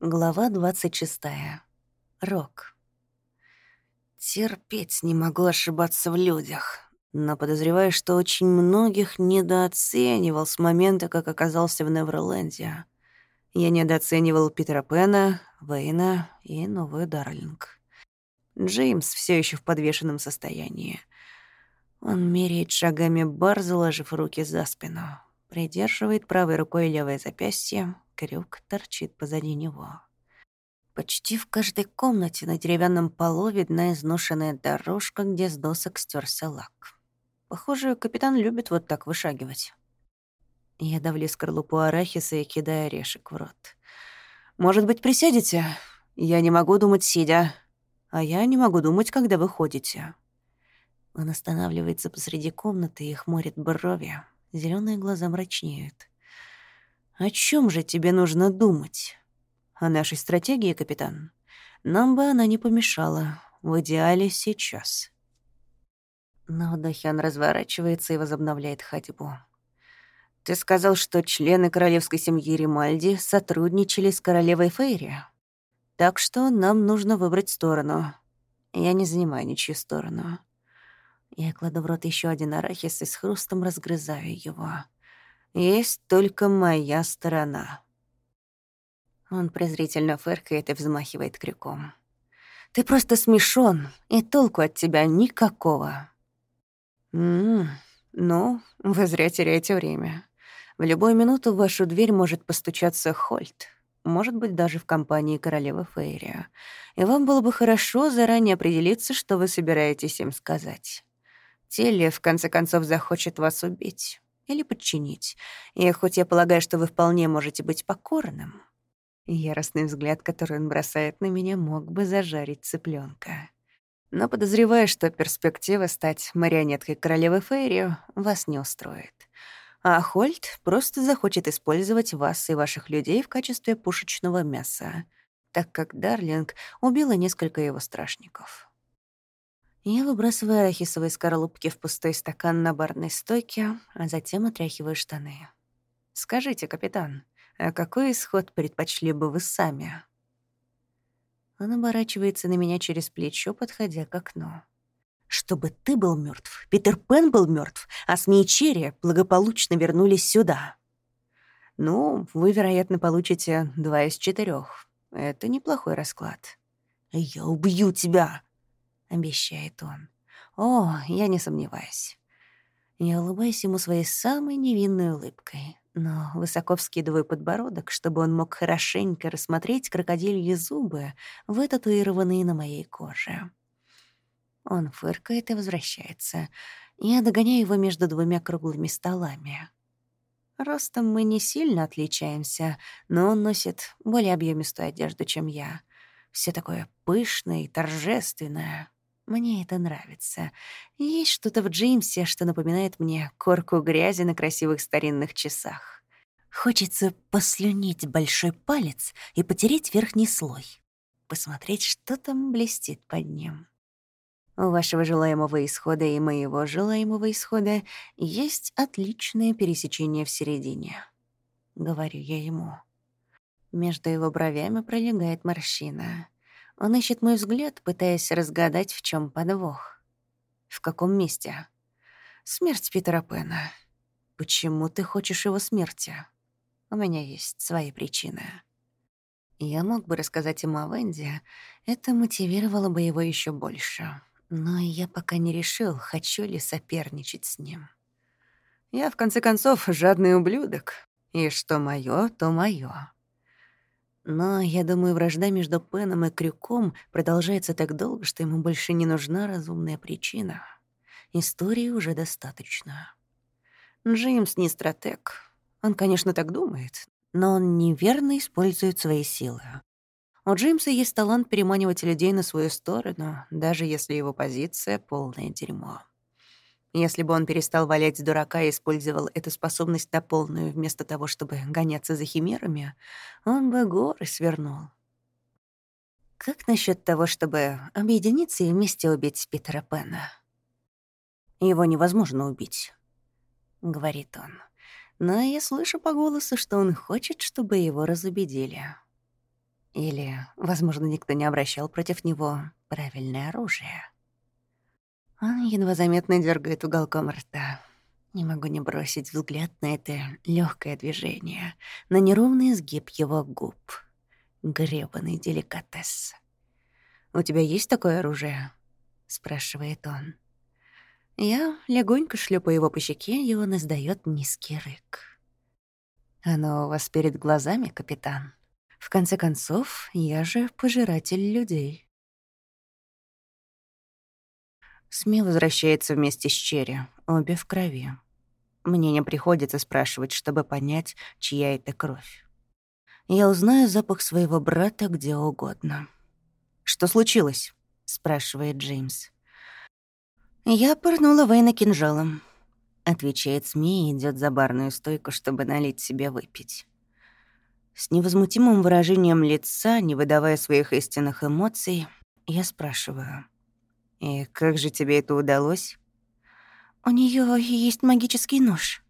Глава 26. Рок. Терпеть не могу ошибаться в людях, но подозреваю, что очень многих недооценивал с момента, как оказался в Неверленде. Я недооценивал Питера Пена, Вейна и новую Дарлинг. Джеймс все еще в подвешенном состоянии. Он меряет шагами бар, заложив руки за спину. Придерживает правой рукой левое запястье, крюк торчит позади него. Почти в каждой комнате на деревянном полу видна изношенная дорожка, где с досок стерся лак. Похоже, капитан любит вот так вышагивать. Я давлю скорлупу арахиса и кидаю орешек в рот. «Может быть, присядете? Я не могу думать сидя. А я не могу думать, когда вы ходите». Он останавливается посреди комнаты и хмурит брови. Зеленые глаза мрачнеют. О чем же тебе нужно думать? О нашей стратегии, капитан? Нам бы она не помешала. В идеале сейчас. Вдохе он разворачивается и возобновляет ходьбу. Ты сказал, что члены королевской семьи Римальди сотрудничали с королевой Фейри. Так что нам нужно выбрать сторону. Я не занимаю ничью сторону. Я кладу в рот еще один арахис и с хрустом разгрызаю его. Есть только моя сторона. Он презрительно фыркает и взмахивает крюком. «Ты просто смешон, и толку от тебя никакого». «М-м, ну, вы зря теряете время. В любую минуту в вашу дверь может постучаться Хольт, может быть, даже в компании королевы Фейрия, и вам было бы хорошо заранее определиться, что вы собираетесь им сказать. Теле, в конце концов, захочет вас убить или подчинить. И хоть я полагаю, что вы вполне можете быть покорным, яростный взгляд, который он бросает на меня, мог бы зажарить цыпленка. Но подозреваю, что перспектива стать марионеткой королевы Фейри вас не устроит. А Хольт просто захочет использовать вас и ваших людей в качестве пушечного мяса, так как Дарлинг убила несколько его страшников. Я выбрасываю арахисовые скорлупки в пустой стакан на барной стойке, а затем отряхиваю штаны. «Скажите, капитан, а какой исход предпочли бы вы сами?» Он оборачивается на меня через плечо, подходя к окну. «Чтобы ты был мертв, Питер Пен был мертв, а СМИ Черри благополучно вернулись сюда». «Ну, вы, вероятно, получите два из четырех. Это неплохой расклад». «Я убью тебя!» — обещает он. «О, я не сомневаюсь». Я улыбаюсь ему своей самой невинной улыбкой, но высоко вскидываю подбородок, чтобы он мог хорошенько рассмотреть крокодильи зубы, вытатуированные на моей коже. Он фыркает и возвращается. Я догоняю его между двумя круглыми столами. Ростом мы не сильно отличаемся, но он носит более объемистую одежду, чем я. Все такое пышное и торжественное. Мне это нравится. Есть что-то в Джеймсе, что напоминает мне корку грязи на красивых старинных часах. Хочется послюнить большой палец и потереть верхний слой. Посмотреть, что там блестит под ним. У вашего желаемого исхода и моего желаемого исхода есть отличное пересечение в середине. Говорю я ему. Между его бровями пролегает морщина. Он ищет мой взгляд, пытаясь разгадать, в чем подвох. В каком месте? Смерть Питера Пэна. Почему ты хочешь его смерти? У меня есть свои причины. Я мог бы рассказать ему о Венде, это мотивировало бы его еще больше. Но я пока не решил, хочу ли соперничать с ним. Я, в конце концов, жадный ублюдок. И что моё, то моё. Но, я думаю, вражда между Пеном и Крюком продолжается так долго, что ему больше не нужна разумная причина. Истории уже достаточно. Джеймс не стратег. Он, конечно, так думает, но он неверно использует свои силы. У Джеймса есть талант переманивать людей на свою сторону, даже если его позиция — полное дерьмо. Если бы он перестал валять дурака и использовал эту способность на полную вместо того, чтобы гоняться за химерами, он бы горы свернул. Как насчет того, чтобы объединиться и вместе убить Питера Пена? Его невозможно убить, — говорит он. Но я слышу по голосу, что он хочет, чтобы его разубедили. Или, возможно, никто не обращал против него правильное оружие. Он едва заметно дергает уголком рта. Не могу не бросить взгляд на это легкое движение, на неровный изгиб его губ. Гребаный деликатес. «У тебя есть такое оружие?» — спрашивает он. Я легонько шлепаю его по щеке, и он издает низкий рык. «Оно у вас перед глазами, капитан? В конце концов, я же пожиратель людей». СМИ возвращается вместе с Черри, обе в крови. Мне не приходится спрашивать, чтобы понять, чья это кровь. Я узнаю запах своего брата где угодно. «Что случилось?» — спрашивает Джеймс. «Я пырнула Вейна кинжалом», — отвечает СМИ и идёт за барную стойку, чтобы налить себе выпить. С невозмутимым выражением лица, не выдавая своих истинных эмоций, я спрашиваю — «И как же тебе это удалось?» «У нее есть магический нож».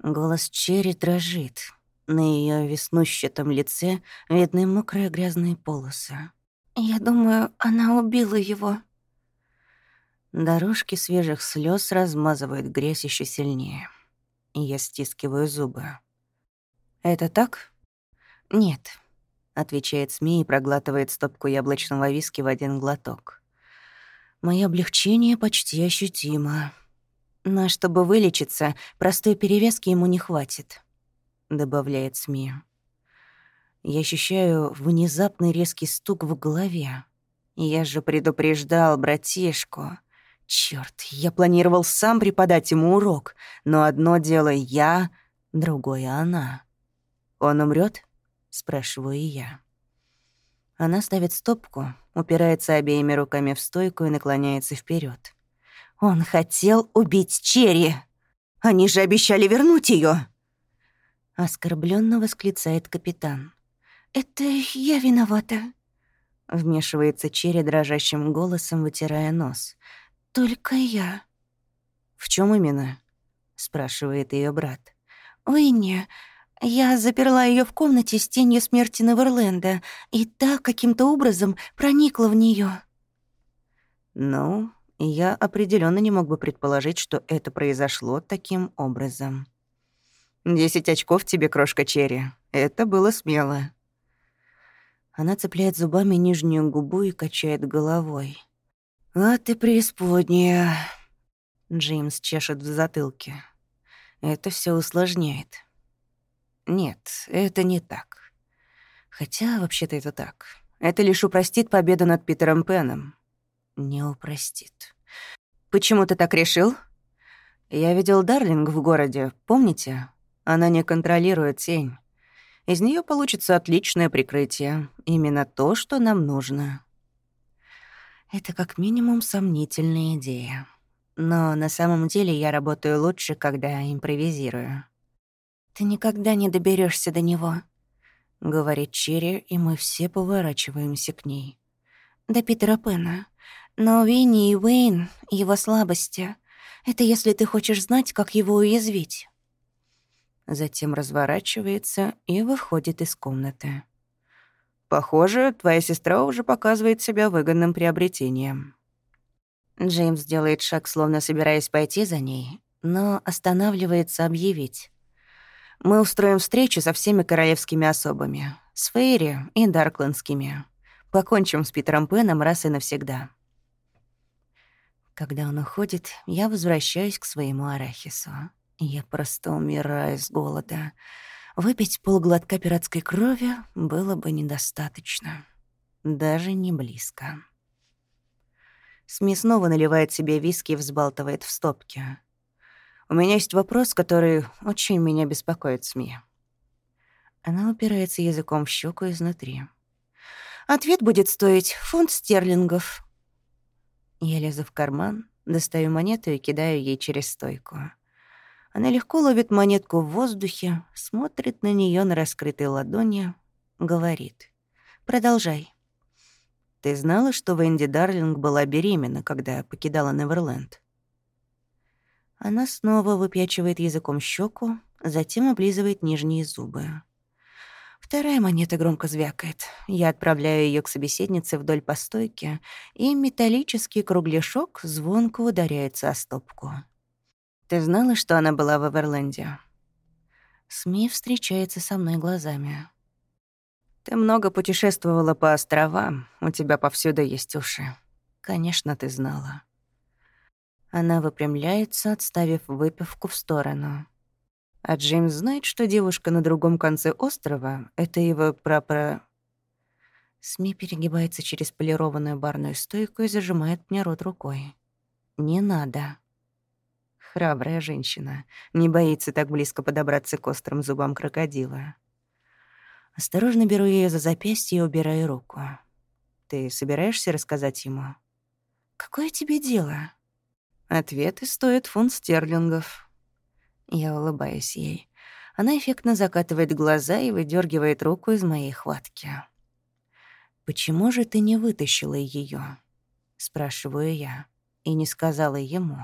Голос Черри дрожит. На ее веснущатом лице видны мокрые грязные полосы. «Я думаю, она убила его». Дорожки свежих слез размазывают грязь еще сильнее. Я стискиваю зубы. «Это так?» «Нет», — отвечает СМИ и проглатывает стопку яблочного виски в один глоток. Мое облегчение почти ощутимо. Но чтобы вылечиться, простой перевязки ему не хватит, добавляет СМИ. Я ощущаю внезапный резкий стук в голове. Я же предупреждал братишку. Черт, я планировал сам преподать ему урок, но одно дело я, другое она. Он умрет? спрашиваю я. Она ставит стопку, упирается обеими руками в стойку и наклоняется вперед. «Он хотел убить Черри! Они же обещали вернуть ее! Оскорбленно восклицает капитан. «Это я виновата», — вмешивается Черри дрожащим голосом, вытирая нос. «Только я». «В чем именно?» — спрашивает ее брат. «Ой, не, я заперла ее в комнате с тенью смерти Неверленда, и та каким-то образом проникла в нее. Ну, я определенно не мог бы предположить, что это произошло таким образом. «Десять очков тебе, крошка Черри. Это было смело». Она цепляет зубами нижнюю губу и качает головой. «А ты преисподняя!» Джеймс чешет в затылке. Это все усложняет. Нет, это не так. Хотя, вообще-то это так. Это лишь упростит победу над Питером Пеном. Не упростит. Почему ты так решил? Я видел Дарлинг в городе, помните? Она не контролирует тень. Из нее получится отличное прикрытие. Именно то, что нам нужно. Это как минимум сомнительная идея. Но на самом деле я работаю лучше, когда импровизирую. «Ты никогда не доберешься до него», — говорит Черри, и мы все поворачиваемся к ней. «До Питера Пэна. Но Винни и Уэйн — его слабости. Это если ты хочешь знать, как его уязвить». Затем разворачивается и выходит из комнаты. «Похоже, твоя сестра уже показывает себя выгодным приобретением». Джеймс делает шаг, словно собираясь пойти за ней, но останавливается объявить. Мы устроим встречу со всеми королевскими особами, с Фейри и Даркландскими. Покончим с Питером Пеном раз и навсегда. Когда он уходит, я возвращаюсь к своему арахису. Я просто умираю с голода. Выпить полглотка пиратской крови было бы недостаточно. Даже не близко. Сми наливает себе виски и взбалтывает в стопке. У меня есть вопрос, который очень меня беспокоит, СМИ. Она упирается языком в щеку изнутри. Ответ будет стоить фунт стерлингов. Я лезу в карман, достаю монету и кидаю ей через стойку. Она легко ловит монетку в воздухе, смотрит на нее на раскрытой ладони, говорит. «Продолжай». «Ты знала, что Венди Дарлинг была беременна, когда покидала Неверленд?» Она снова выпячивает языком щеку, затем облизывает нижние зубы. Вторая монета громко звякает. Я отправляю ее к собеседнице вдоль по стойке, и металлический кругляшок звонко ударяется о стопку. «Ты знала, что она была в Эверленде?» СМИ встречается со мной глазами. «Ты много путешествовала по островам, у тебя повсюду есть уши. Конечно, ты знала». Она выпрямляется, отставив выпивку в сторону. А Джеймс знает, что девушка на другом конце острова — это его прапра... СМИ перегибается через полированную барную стойку и зажимает мне рот рукой. «Не надо». Храбрая женщина. Не боится так близко подобраться к острым зубам крокодила. Осторожно беру ее за запястье и убираю руку. «Ты собираешься рассказать ему?» «Какое тебе дело?» Ответы стоят фунт стерлингов. Я улыбаюсь ей. Она эффектно закатывает глаза и выдергивает руку из моей хватки. «Почему же ты не вытащила ее? спрашиваю я, и не сказала ему.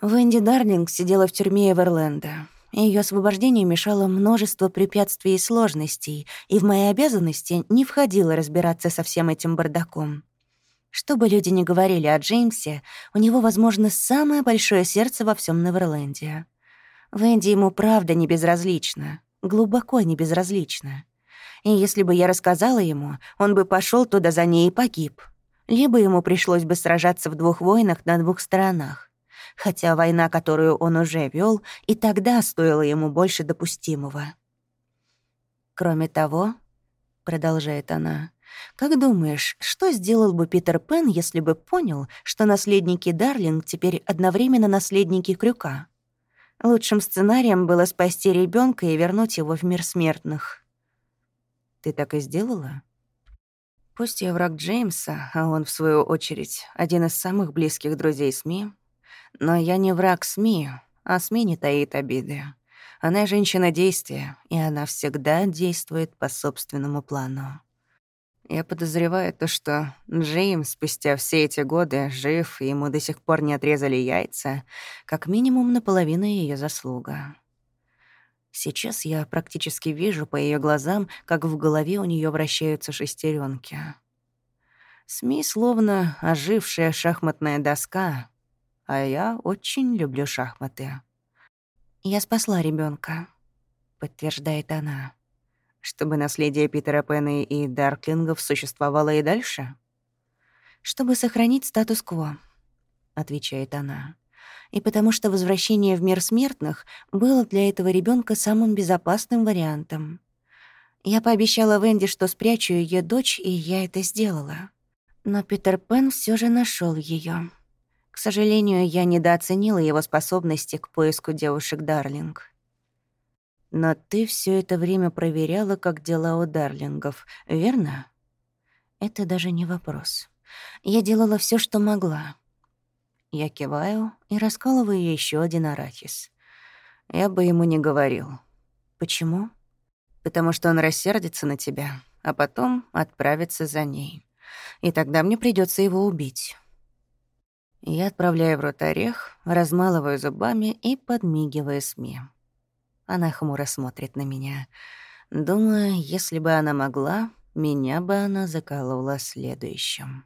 Венди Дарлинг сидела в тюрьме Эверленда. Ее освобождению мешало множество препятствий и сложностей, и в мои обязанности не входило разбираться со всем этим бардаком. Что бы люди ни говорили о Джеймсе, у него, возможно, самое большое сердце во всем Неверленде. Венди ему правда не безразлична, глубоко не безразлична. И если бы я рассказала ему, он бы пошел туда за ней и погиб. Либо ему пришлось бы сражаться в двух войнах на двух сторонах. Хотя война, которую он уже вел, и тогда стоила ему больше допустимого. Кроме того, продолжает она, как думаешь, что сделал бы Питер Пен, если бы понял, что наследники Дарлинг теперь одновременно наследники Крюка? Лучшим сценарием было спасти ребенка и вернуть его в мир смертных. Ты так и сделала? Пусть я враг Джеймса, а он, в свою очередь, один из самых близких друзей СМИ, но я не враг СМИ, а СМИ не таит обиды. Она женщина действия, и она всегда действует по собственному плану. Я подозреваю то, что Джеймс спустя все эти годы жив, и ему до сих пор не отрезали яйца, как минимум наполовину ее заслуга. Сейчас я практически вижу по ее глазам, как в голове у нее вращаются шестеренки. СМИ словно ожившая шахматная доска, а я очень люблю шахматы. «Я спасла ребенка, подтверждает она чтобы наследие Питера Пэна и Дарклингов существовало и дальше? Чтобы сохранить статус-кво, отвечает она. И потому что возвращение в мир смертных было для этого ребенка самым безопасным вариантом. Я пообещала Венди, что спрячу ее дочь, и я это сделала. Но Питер Пен все же нашел ее. К сожалению, я недооценила его способности к поиску девушек Дарлинг. Но ты все это время проверяла, как дела у Дарлингов, верно? Это даже не вопрос. Я делала все, что могла. Я киваю и раскалываю еще один арахис. Я бы ему не говорил. Почему? Потому что он рассердится на тебя, а потом отправится за ней. И тогда мне придется его убить. Я отправляю в рот орех, размалываю зубами и подмигиваю СМИ. Она хмуро смотрит на меня. Думаю, если бы она могла, меня бы она заколола следующим.